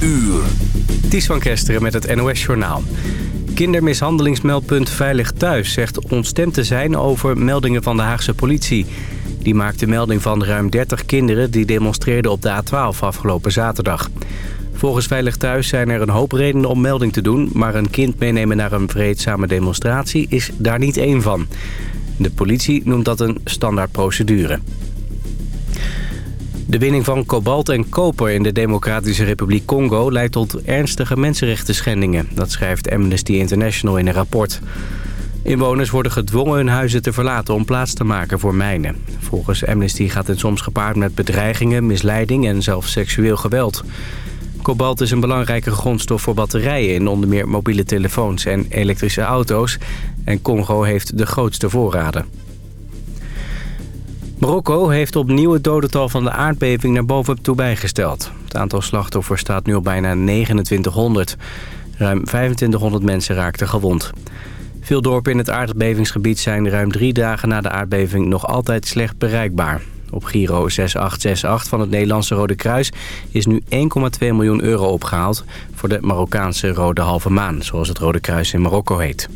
uur. Ties van Kesteren met het NOS-journaal. Kindermishandelingsmeldpunt Veilig Thuis zegt ontstemd te zijn over meldingen van de Haagse politie. Die maakte melding van ruim 30 kinderen die demonstreerden op de A12 afgelopen zaterdag. Volgens Veilig Thuis zijn er een hoop redenen om melding te doen... maar een kind meenemen naar een vreedzame demonstratie is daar niet één van. De politie noemt dat een standaard procedure. De winning van kobalt en koper in de Democratische Republiek Congo... leidt tot ernstige mensenrechten schendingen. Dat schrijft Amnesty International in een rapport. Inwoners worden gedwongen hun huizen te verlaten om plaats te maken voor mijnen. Volgens Amnesty gaat het soms gepaard met bedreigingen, misleiding en zelfs seksueel geweld. Kobalt is een belangrijke grondstof voor batterijen in onder meer mobiele telefoons en elektrische auto's. En Congo heeft de grootste voorraden. Marokko heeft opnieuw het dodental van de aardbeving naar boven toe bijgesteld. Het aantal slachtoffers staat nu op bijna 2900. Ruim 2500 mensen raakten gewond. Veel dorpen in het aardbevingsgebied zijn ruim drie dagen na de aardbeving nog altijd slecht bereikbaar. Op Giro 6868 van het Nederlandse Rode Kruis is nu 1,2 miljoen euro opgehaald... voor de Marokkaanse Rode Halve Maan, zoals het Rode Kruis in Marokko heet.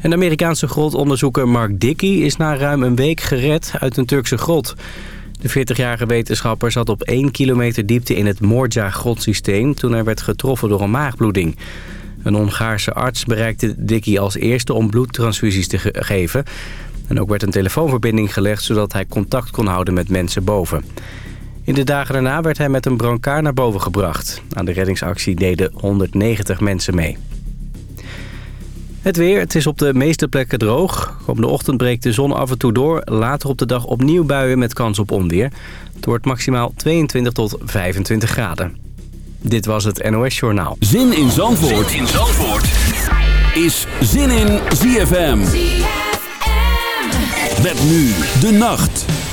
Een Amerikaanse grotonderzoeker Mark Dickey is na ruim een week gered uit een Turkse grot. De 40-jarige wetenschapper zat op 1 kilometer diepte in het Morja-grotsysteem... toen hij werd getroffen door een maagbloeding. Een Hongaarse arts bereikte Dickey als eerste om bloedtransfusies te geven... En ook werd een telefoonverbinding gelegd zodat hij contact kon houden met mensen boven. In de dagen daarna werd hij met een brancard naar boven gebracht. Aan de reddingsactie deden 190 mensen mee. Het weer, het is op de meeste plekken droog. Op de ochtend breekt de zon af en toe door. Later op de dag opnieuw buien met kans op onweer. Het wordt maximaal 22 tot 25 graden. Dit was het NOS Journaal. Zin in Zandvoort, zin in Zandvoort. is Zin in ZFM. Met nu de nacht.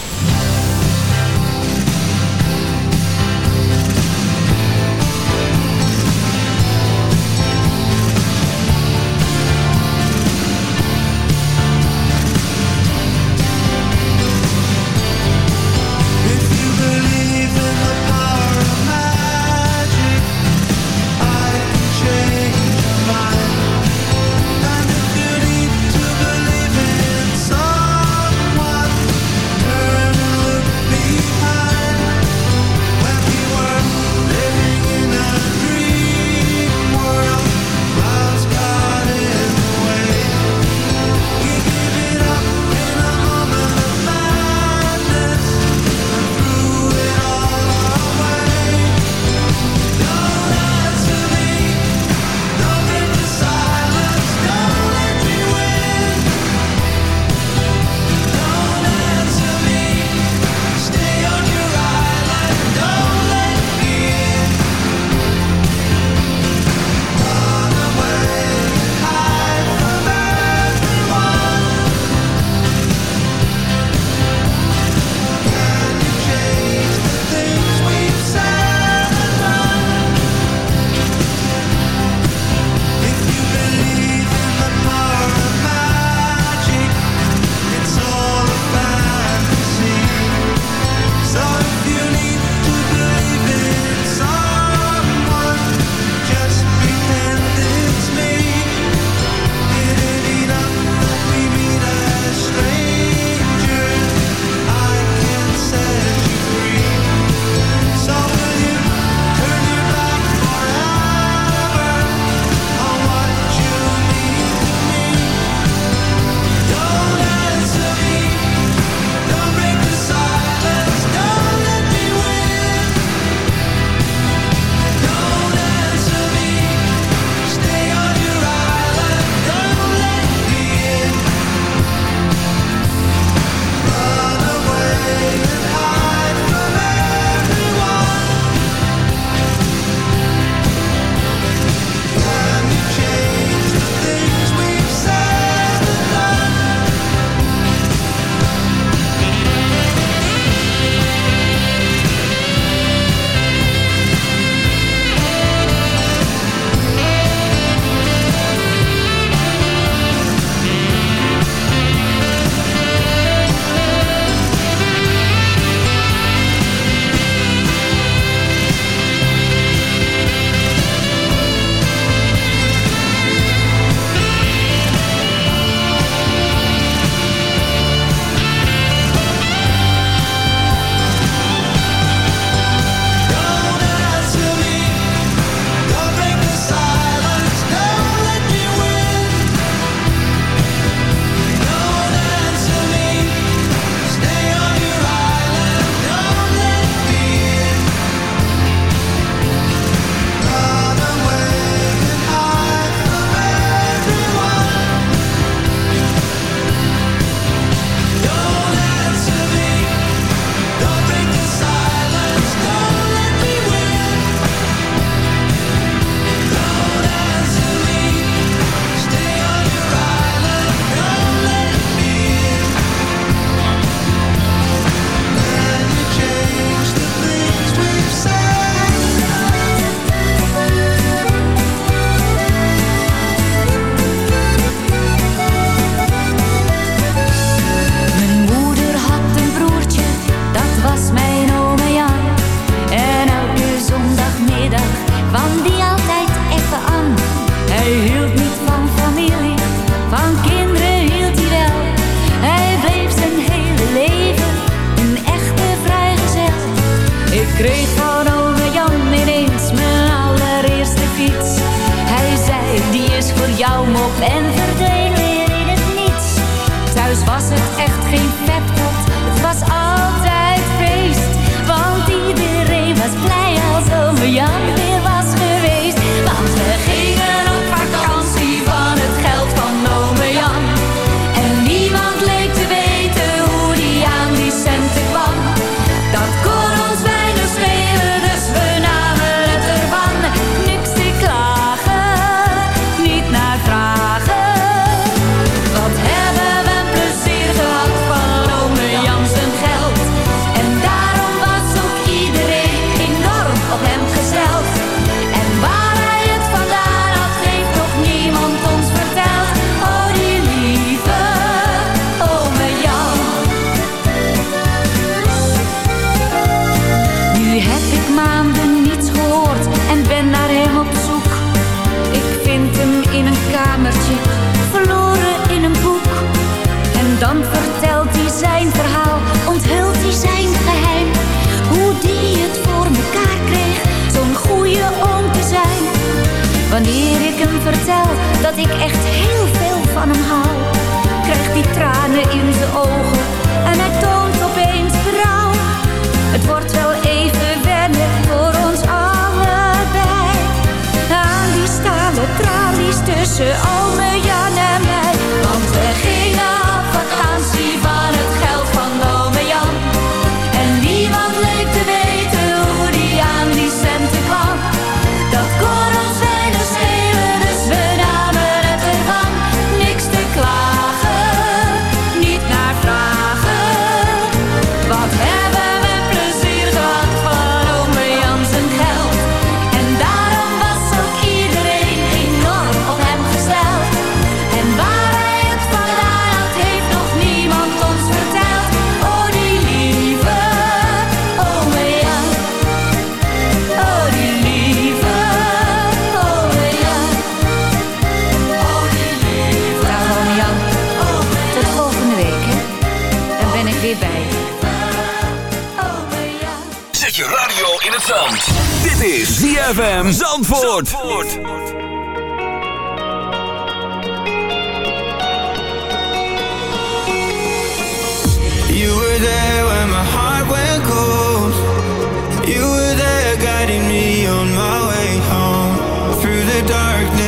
Dan vertelt hij zijn verhaal, onthult hij zijn geheim. Hoe die het voor mekaar kreeg, zo'n goede oom te zijn. Wanneer ik hem vertel dat ik echt heel veel van hem hou, krijgt hij tranen in zijn ogen en hij toont opeens berouw. Het wordt wel even wennen voor ons allebei. Aan die stalen tralies tussen Alme, Jan en ZFM Zandvoort. You were there when my heart went cold. You were there guiding me on my way home. Through the darkness,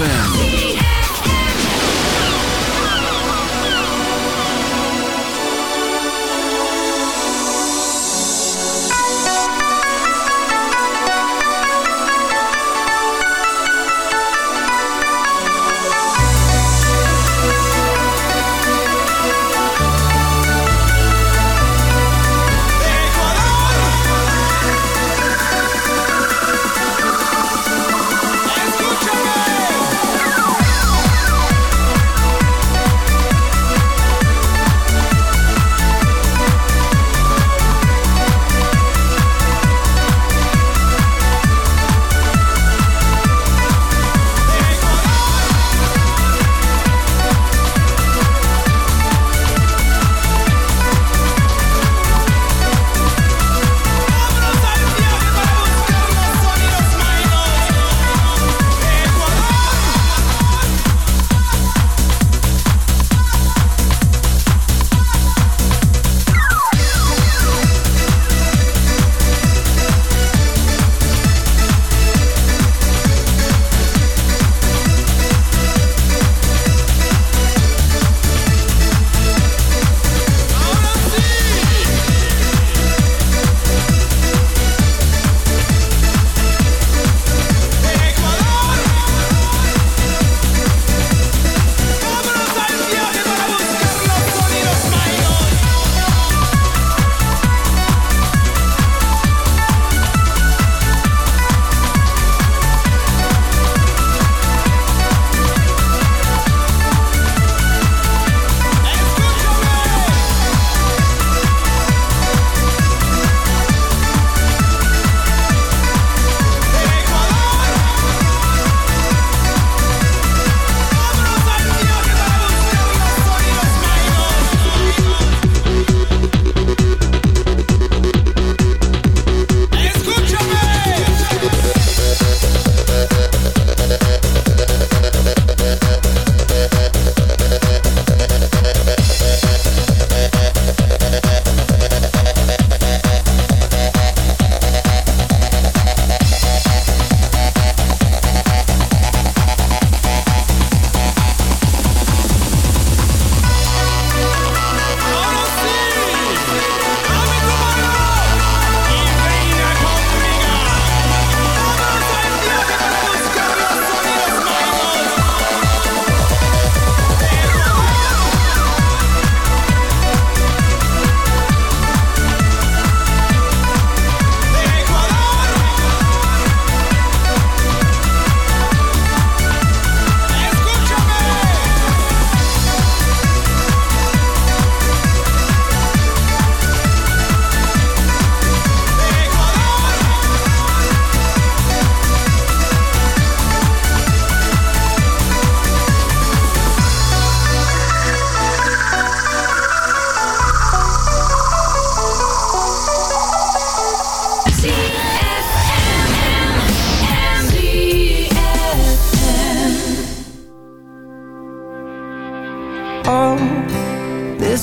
ZFM.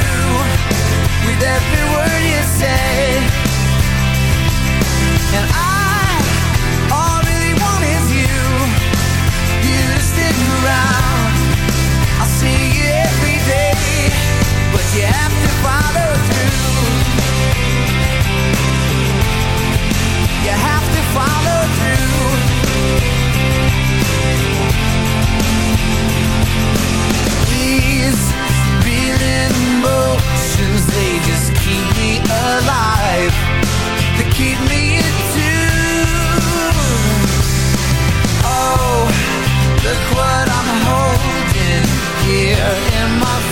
Through with every word you say. And I, all I really want is you, you to stick around. I'll see you every day, but you have to follow emotions, they just keep me alive. They keep me in tune. Oh, look what I'm holding here in my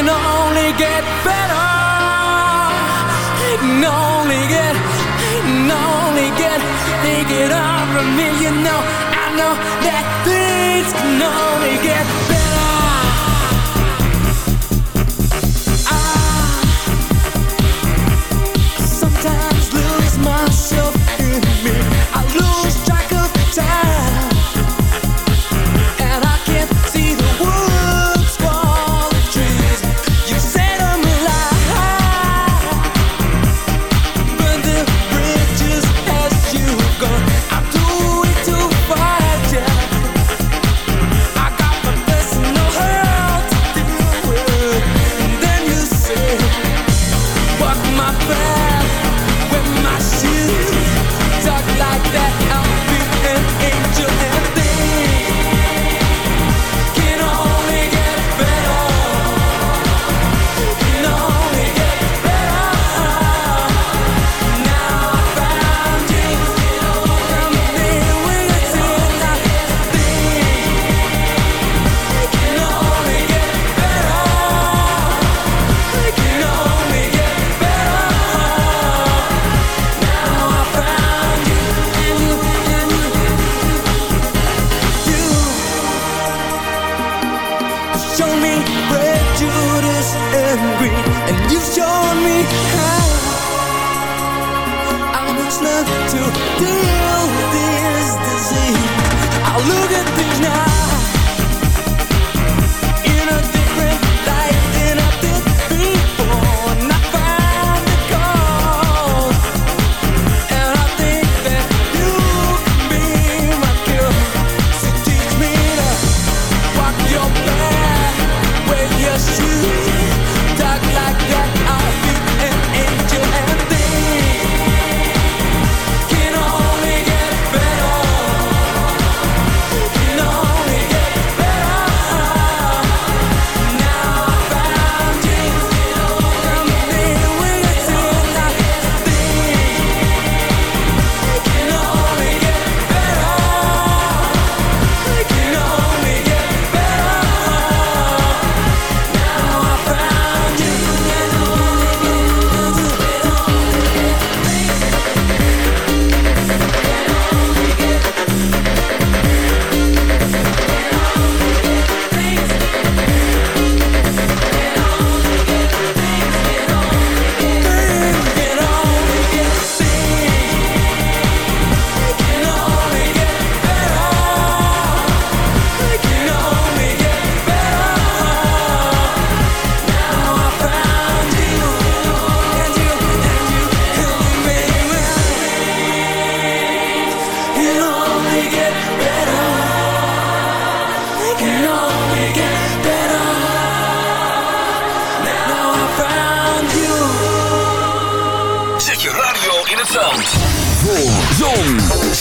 can only get better. It can only get, it can only get, it all from me. You know, I know that things can only get better. I sometimes lose myself in me. I lose track of time,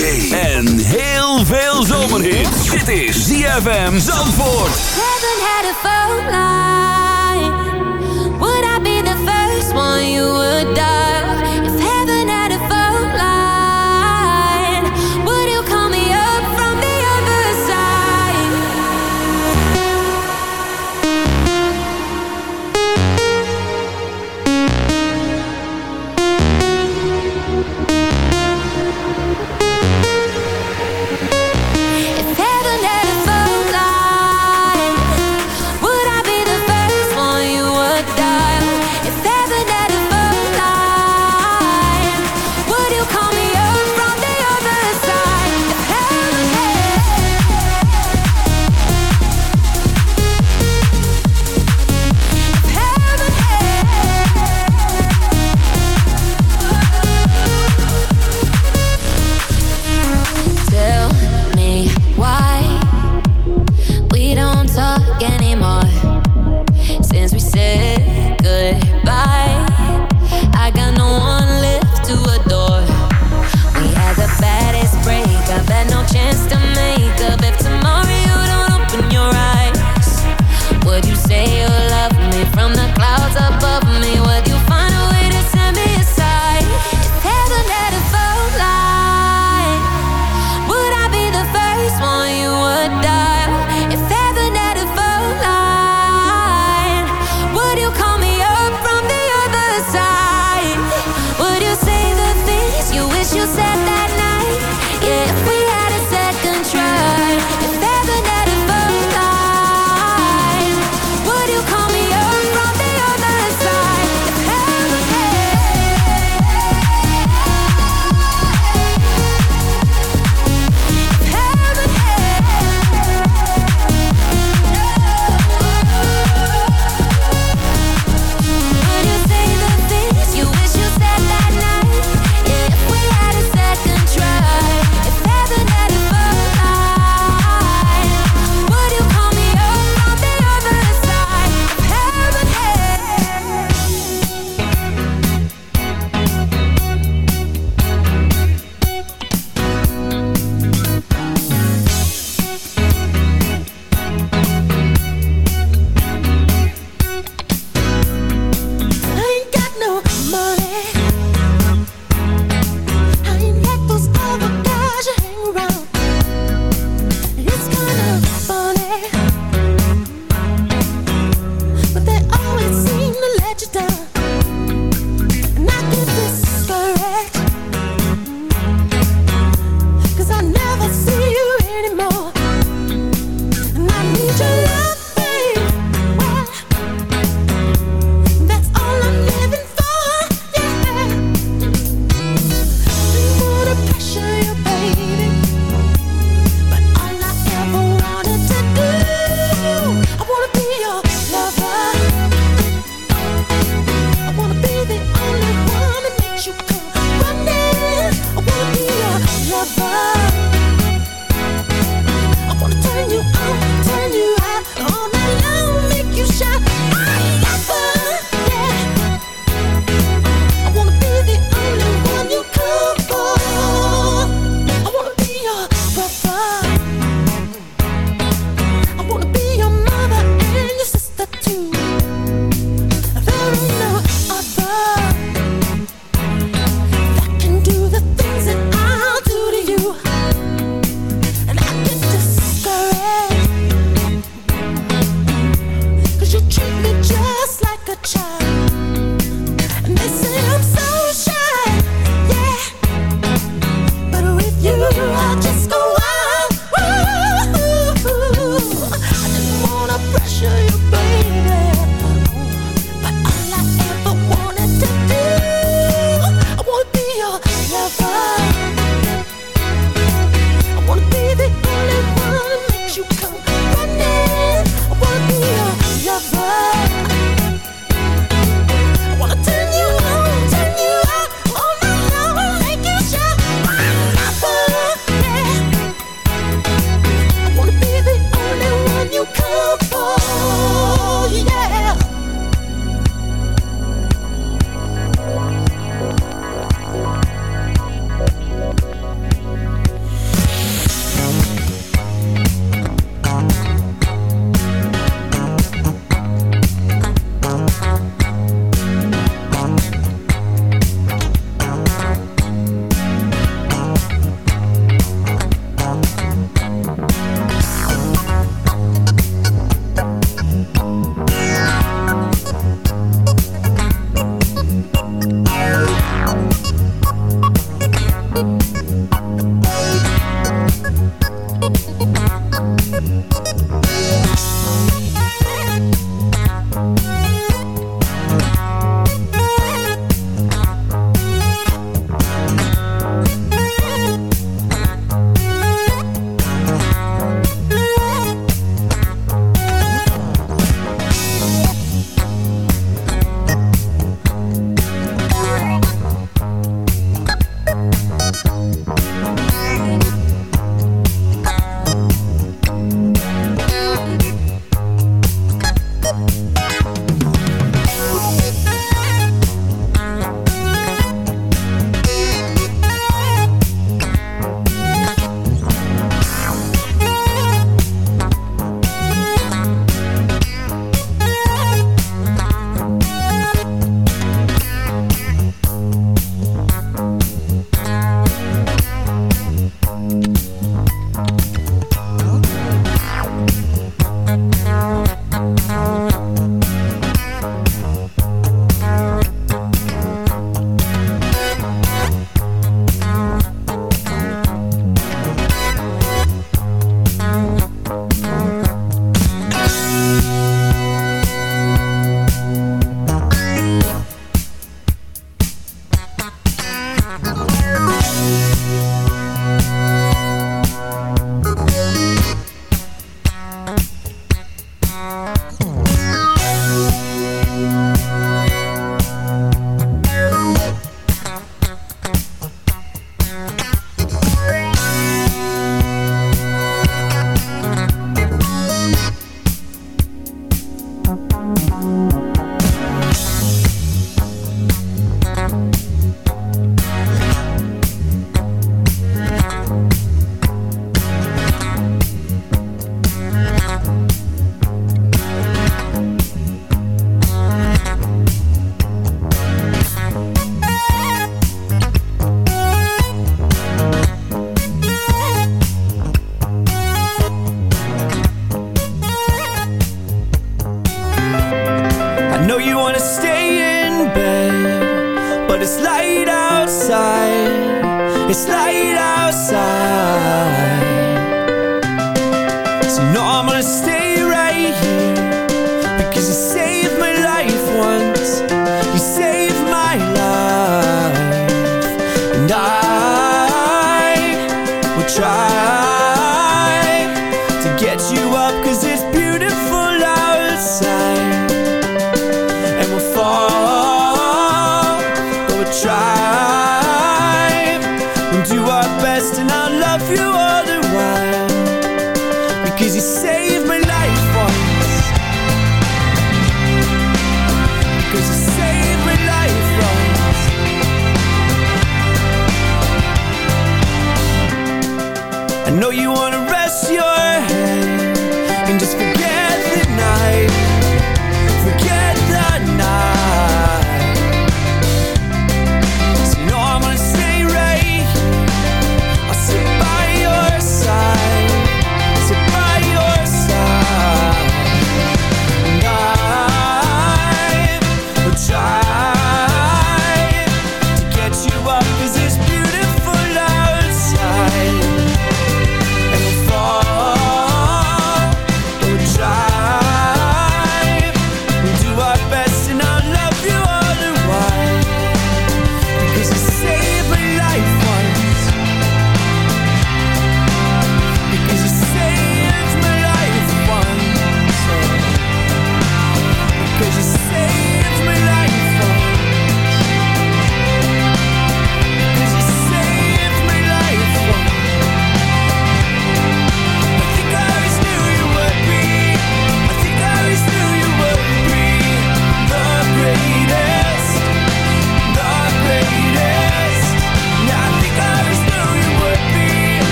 zee en heel veel zomerhit. Dit is ZFM Zandvoort. Heaven had a phone line. Would I be the first one you would die?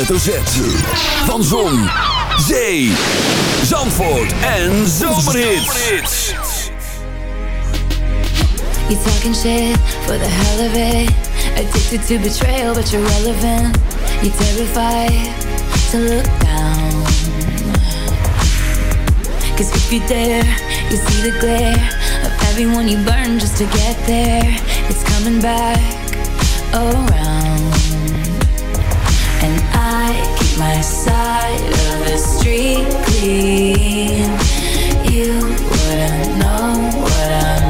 You're Van Zon, Zee, Zandvoort en Zomerhits. You talking shit for the hell of it. Addicted to betrayal, but you're relevant. You're terrified to look down. Cause if you dare, you see the glare of everyone you burn just to get there. It's coming back around. I keep my side of the street clean. You wouldn't know what I'm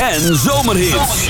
en zomerhits.